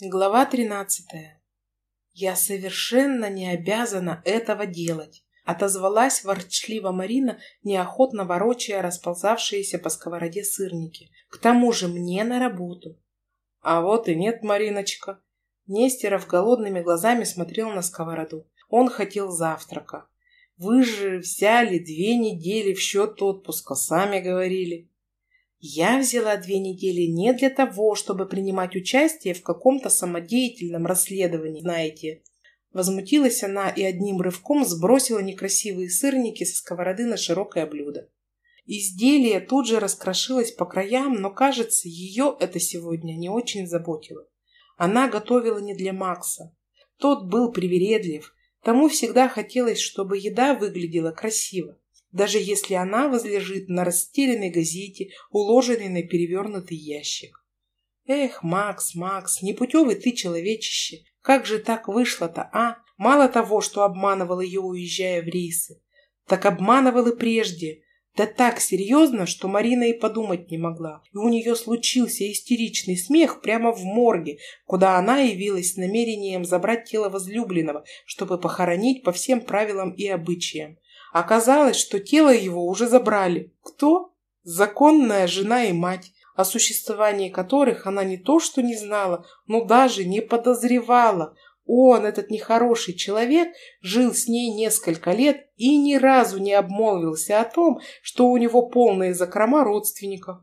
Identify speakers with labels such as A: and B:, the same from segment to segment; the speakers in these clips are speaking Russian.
A: Глава тринадцатая. «Я совершенно не обязана этого делать», — отозвалась ворчливо Марина, неохотно ворочая расползавшиеся по сковороде сырники. «К тому же мне на работу». «А вот и нет, Мариночка». Нестеров голодными глазами смотрел на сковороду. Он хотел завтрака. «Вы же взяли две недели в счет отпуска, сами говорили». Я взяла две недели не для того, чтобы принимать участие в каком-то самодеятельном расследовании, знаете. Возмутилась она и одним рывком сбросила некрасивые сырники со сковороды на широкое блюдо. Изделие тут же раскрошилось по краям, но, кажется, ее это сегодня не очень заботило. Она готовила не для Макса. Тот был привередлив, тому всегда хотелось, чтобы еда выглядела красиво даже если она возлежит на расстеленной газете, уложенной на перевернутый ящик. Эх, Макс, Макс, непутевый ты человечище, как же так вышло-то, а? Мало того, что обманывал ее, уезжая в рейсы, так обманывал и прежде. Да так серьезно, что Марина и подумать не могла. И у нее случился истеричный смех прямо в морге, куда она явилась с намерением забрать тело возлюбленного, чтобы похоронить по всем правилам и обычаям. Оказалось, что тело его уже забрали. Кто? Законная жена и мать, о существовании которых она не то что не знала, но даже не подозревала. Он, этот нехороший человек, жил с ней несколько лет и ни разу не обмолвился о том, что у него полные закрома родственников.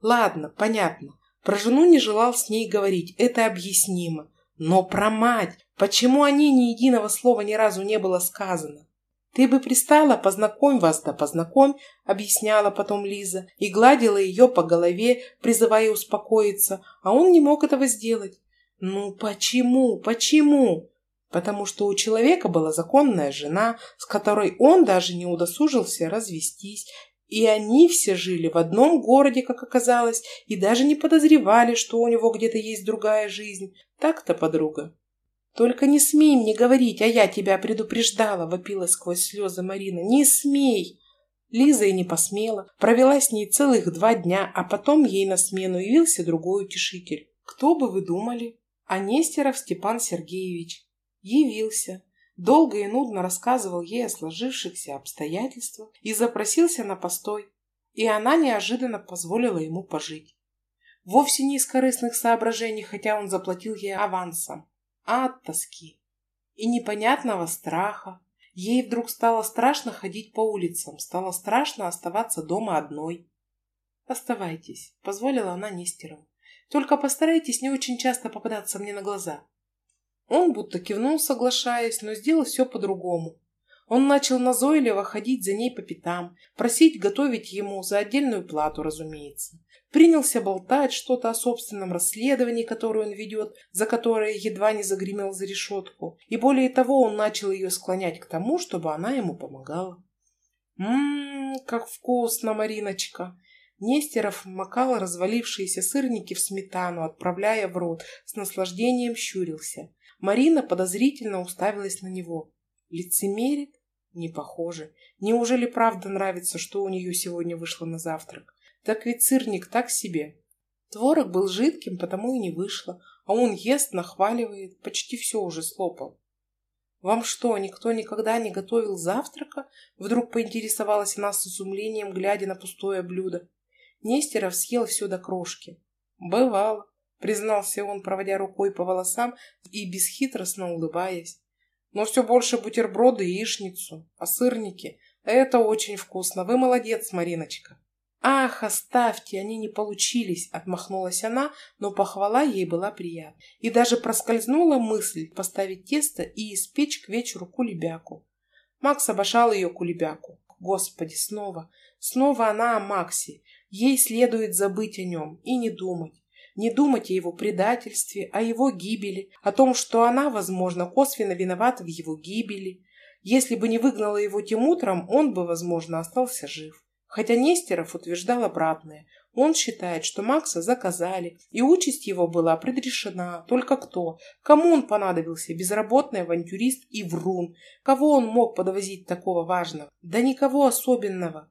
A: Ладно, понятно. Про жену не желал с ней говорить, это объяснимо. Но про мать, почему о ней ни единого слова ни разу не было сказано? «Ты бы пристала, познакомь вас, да познакомь», — объясняла потом Лиза и гладила ее по голове, призывая успокоиться, а он не мог этого сделать. «Ну почему? Почему?» Потому что у человека была законная жена, с которой он даже не удосужился развестись, и они все жили в одном городе, как оказалось, и даже не подозревали, что у него где-то есть другая жизнь. Так-то, подруга. «Только не смей мне говорить, а я тебя предупреждала», — вопила сквозь слезы Марина. «Не смей!» Лиза и не посмела. Провела с ней целых два дня, а потом ей на смену явился другой утешитель. Кто бы вы думали? А Нестеров Степан Сергеевич. Явился. Долго и нудно рассказывал ей о сложившихся обстоятельствах и запросился на постой. И она неожиданно позволила ему пожить. Вовсе не из корыстных соображений, хотя он заплатил ей авансом от тоски и непонятного страха. Ей вдруг стало страшно ходить по улицам, стало страшно оставаться дома одной. «Оставайтесь», — позволила она Нестерову. «Только постарайтесь не очень часто попадаться мне на глаза». Он будто кивнул, соглашаясь, но сделал все по-другому. Он начал назойливо ходить за ней по пятам, просить готовить ему за отдельную плату, разумеется. Принялся болтать что-то о собственном расследовании, которое он ведет, за которое едва не загремел за решетку. И более того, он начал ее склонять к тому, чтобы она ему помогала. «Ммм, как вкусно, Мариночка!» Нестеров макал развалившиеся сырники в сметану, отправляя в рот, с наслаждением щурился. Марина подозрительно уставилась на него. Лицемерит? Не похоже. Неужели правда нравится, что у нее сегодня вышло на завтрак? Так ведь сырник так себе. Творог был жидким, потому и не вышло, а он ест, нахваливает, почти все уже слопал. «Вам что, никто никогда не готовил завтрака?» Вдруг поинтересовалась она с изумлением, глядя на пустое блюдо. Нестеров съел все до крошки. «Бывало», — признался он, проводя рукой по волосам и бесхитростно улыбаясь. Но все больше бутерброды и яичницу. А сырники? Это очень вкусно. Вы молодец, Мариночка. «Ах, оставьте, они не получились!» — отмахнулась она, но похвала ей была приятна. И даже проскользнула мысль поставить тесто и испечь к вечеру кулебяку. Макс обожал ее кулебяку. Господи, снова, снова она о Максе. Ей следует забыть о нем и не думать не думать о его предательстве, о его гибели, о том, что она, возможно, косвенно виновата в его гибели. Если бы не выгнала его тем утром, он бы, возможно, остался жив. Хотя Нестеров утверждал обратное. Он считает, что Макса заказали, и участь его была предрешена. Только кто? Кому он понадобился? Безработный авантюрист и врун. Кого он мог подвозить такого важного? Да никого особенного.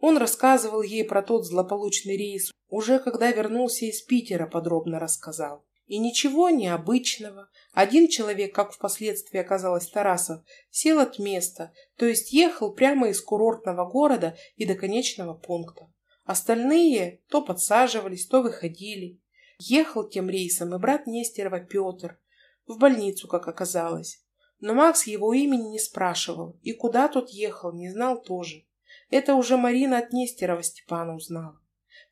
A: Он рассказывал ей про тот злополучный рейс, уже когда вернулся из Питера, подробно рассказал. И ничего необычного. Один человек, как впоследствии оказалось Тарасов, сел от места, то есть ехал прямо из курортного города и до конечного пункта. Остальные то подсаживались, то выходили. Ехал тем рейсом и брат Нестерова Петр. В больницу, как оказалось. Но Макс его имени не спрашивал, и куда тот ехал, не знал тоже. Это уже Марина от Нестерова Степана узнала.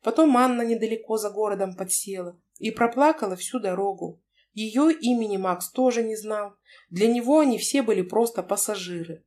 A: Потом Анна недалеко за городом подсела и проплакала всю дорогу. Ее имени Макс тоже не знал. Для него они все были просто пассажиры.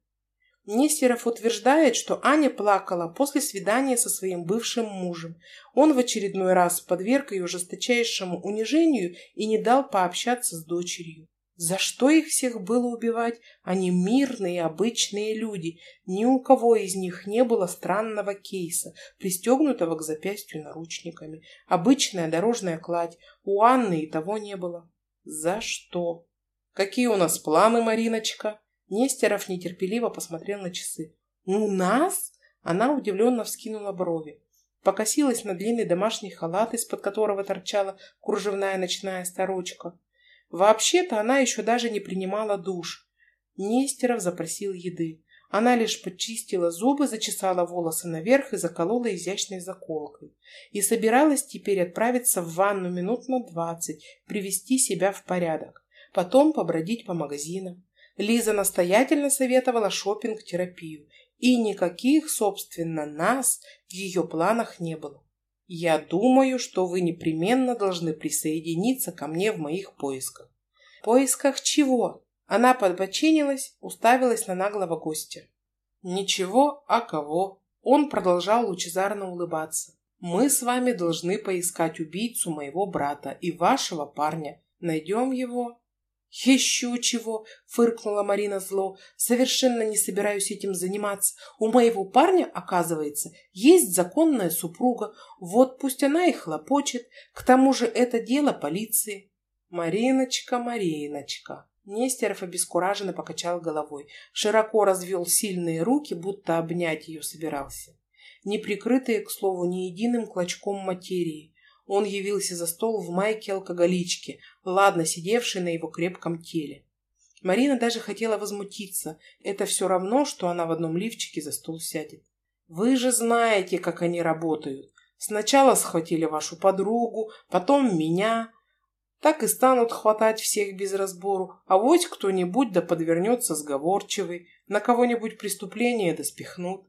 A: Нестеров утверждает, что Аня плакала после свидания со своим бывшим мужем. Он в очередной раз подверг ее жесточайшему унижению и не дал пообщаться с дочерью. За что их всех было убивать? Они мирные, обычные люди. Ни у кого из них не было странного кейса, пристегнутого к запястью наручниками. Обычная дорожная кладь. У Анны и того не было. За что? Какие у нас планы, Мариночка? Нестеров нетерпеливо посмотрел на часы. У нас? Она удивленно вскинула брови. Покосилась на длинный домашний халат, из-под которого торчала кружевная ночная сорочка. Вообще-то она еще даже не принимала душ. Нестеров запросил еды. Она лишь почистила зубы, зачесала волосы наверх и заколола изящной заколкой. И собиралась теперь отправиться в ванну минут на двадцать, привести себя в порядок. Потом побродить по магазинам. Лиза настоятельно советовала шопинг терапию И никаких, собственно, нас в ее планах не было. Я думаю, что вы непременно должны присоединиться ко мне в моих поисках. Поисках чего? Она подбочинилась, уставилась на наглого гостя. Ничего, а кого? Он продолжал лучезарно улыбаться. Мы с вами должны поискать убийцу моего брата и вашего парня. Найдем его «Еще чего!» — фыркнула Марина зло. «Совершенно не собираюсь этим заниматься. У моего парня, оказывается, есть законная супруга. Вот пусть она и хлопочет. К тому же это дело полиции». «Мариночка, Мариночка!» Нестеров обескураженно покачал головой. Широко развел сильные руки, будто обнять ее собирался. Не прикрытые, к слову, ни единым клочком материи. Он явился за стол в майке алкоголички, ладно сидевшей на его крепком теле. Марина даже хотела возмутиться. Это все равно, что она в одном лифчике за стол сядет. Вы же знаете, как они работают. Сначала схватили вашу подругу, потом меня. Так и станут хватать всех без разбору. А вот кто-нибудь да подвернется сговорчивый, на кого-нибудь преступление да спихнут.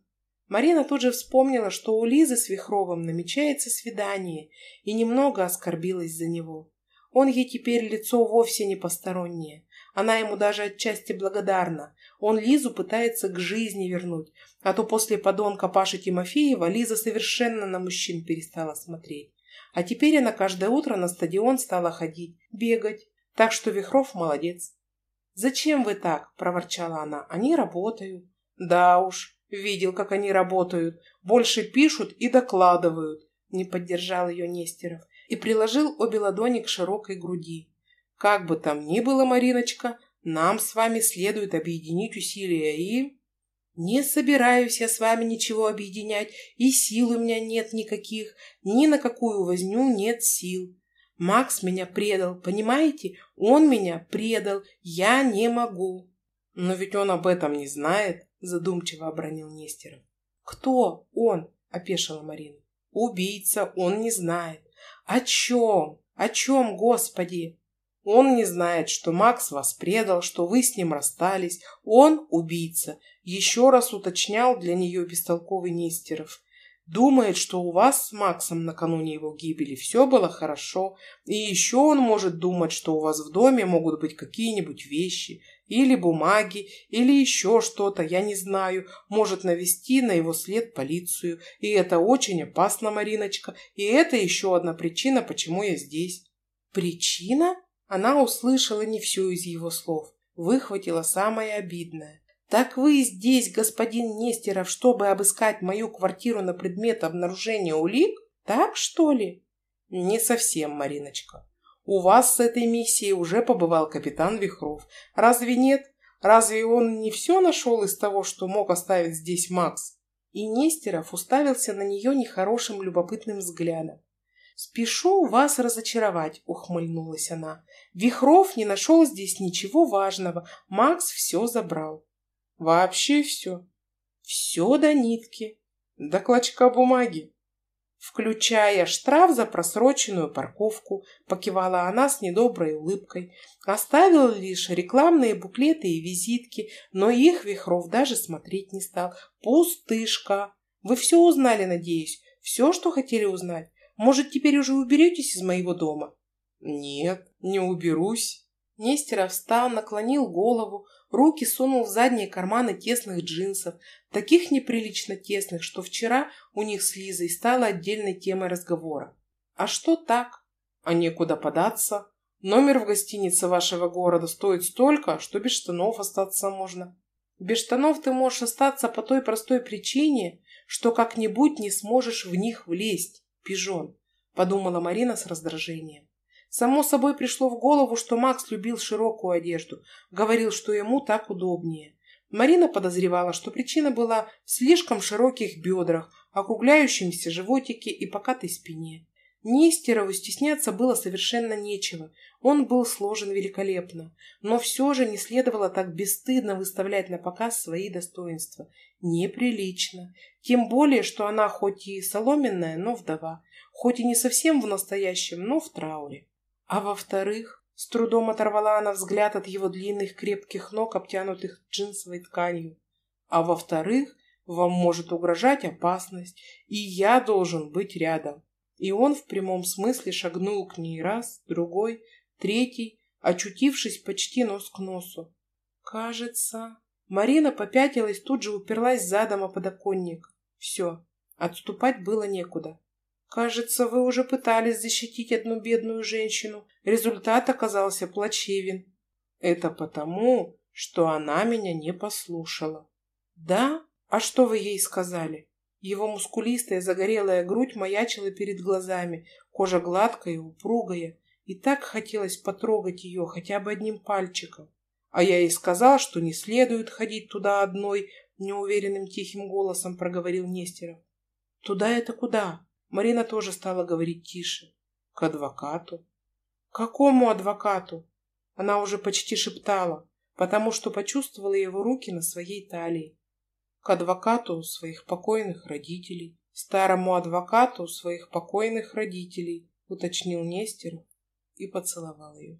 A: Марина тут же вспомнила, что у Лизы с Вихровым намечается свидание, и немного оскорбилась за него. Он ей теперь лицо вовсе не постороннее. Она ему даже отчасти благодарна. Он Лизу пытается к жизни вернуть, а то после подонка Паши Тимофеева Лиза совершенно на мужчин перестала смотреть. А теперь она каждое утро на стадион стала ходить, бегать. Так что Вихров молодец. «Зачем вы так?» – проворчала она. «Они работают». «Да уж, Видел, как они работают. Больше пишут и докладывают. Не поддержал ее Нестеров и приложил обе ладони к широкой груди. Как бы там ни было, Мариночка, нам с вами следует объединить усилия и... Не собираюсь я с вами ничего объединять, и сил у меня нет никаких, ни на какую возню нет сил. Макс меня предал, понимаете? Он меня предал, я не могу. Но ведь он об этом не знает задумчиво обронил Нестеров. Кто он? опешила Марина. Убийца, он не знает. О чем? О чем, Господи? Он не знает, что Макс вас предал, что вы с ним расстались. Он убийца. Еще раз уточнял для нее бестолковый Нестеров. Думает, что у вас с Максом накануне его гибели все было хорошо. И еще он может думать, что у вас в доме могут быть какие-нибудь вещи, или бумаги, или еще что-то, я не знаю, может навести на его след полицию. И это очень опасно, Мариночка. И это еще одна причина, почему я здесь. Причина? Она услышала не все из его слов. Выхватила самое обидное. «Так вы здесь, господин Нестеров, чтобы обыскать мою квартиру на предмет обнаружения улик? Так, что ли?» «Не совсем, Мариночка. У вас с этой миссией уже побывал капитан Вихров. Разве нет? Разве он не все нашел из того, что мог оставить здесь Макс? И Нестеров уставился на нее нехорошим любопытным взглядом. «Спешу вас разочаровать», — ухмыльнулась она. «Вихров не нашел здесь ничего важного. Макс все забрал». «Вообще все?» «Все до нитки». «До клочка бумаги». «Включая штраф за просроченную парковку», — покивала она с недоброй улыбкой. Оставил лишь рекламные буклеты и визитки, но их Вихров даже смотреть не стал. «Пустышка! Вы все узнали, надеюсь? Все, что хотели узнать? Может, теперь уже уберетесь из моего дома? Нет, не уберусь. Нестеров встал, наклонил голову, руки сунул в задние карманы тесных джинсов, таких неприлично тесных, что вчера у них с Лизой стало отдельной темой разговора. А что так? А некуда податься. Номер в гостинице вашего города стоит столько, что без штанов остаться можно. Без штанов ты можешь остаться по той простой причине, что как-нибудь не сможешь в них влезть пижон», — подумала Марина с раздражением. Само собой пришло в голову, что Макс любил широкую одежду, говорил, что ему так удобнее. Марина подозревала, что причина была в слишком широких бедрах, округляющемся животике и покатой спине. Нестерову стесняться было совершенно нечего. Он был сложен великолепно. Но все же не следовало так бесстыдно выставлять на показ свои достоинства. Неприлично. Тем более, что она хоть и соломенная, но вдова. Хоть и не совсем в настоящем, но в трауре. А во-вторых, с трудом оторвала она взгляд от его длинных крепких ног, обтянутых джинсовой тканью. А во-вторых, вам может угрожать опасность, и я должен быть рядом. И он в прямом смысле шагнул к ней раз, другой, третий, очутившись почти нос к носу. Кажется... Марина попятилась, тут же уперлась задом о подоконник. Все, отступать было некуда. Кажется, вы уже пытались защитить одну бедную женщину. Результат оказался плачевен. Это потому, что она меня не послушала. Да? А что вы ей сказали? Его мускулистая загорелая грудь маячила перед глазами, кожа гладкая и упругая, и так хотелось потрогать ее хотя бы одним пальчиком. А я ей сказал, что не следует ходить туда одной, неуверенным тихим голосом проговорил Нестеров. Туда это куда? Марина тоже стала говорить тише. К адвокату. Какому адвокату? Она уже почти шептала, потому что почувствовала его руки на своей талии к адвокату своих покойных родителей, старому адвокату своих покойных родителей, уточнил Нестеров и поцеловал ее.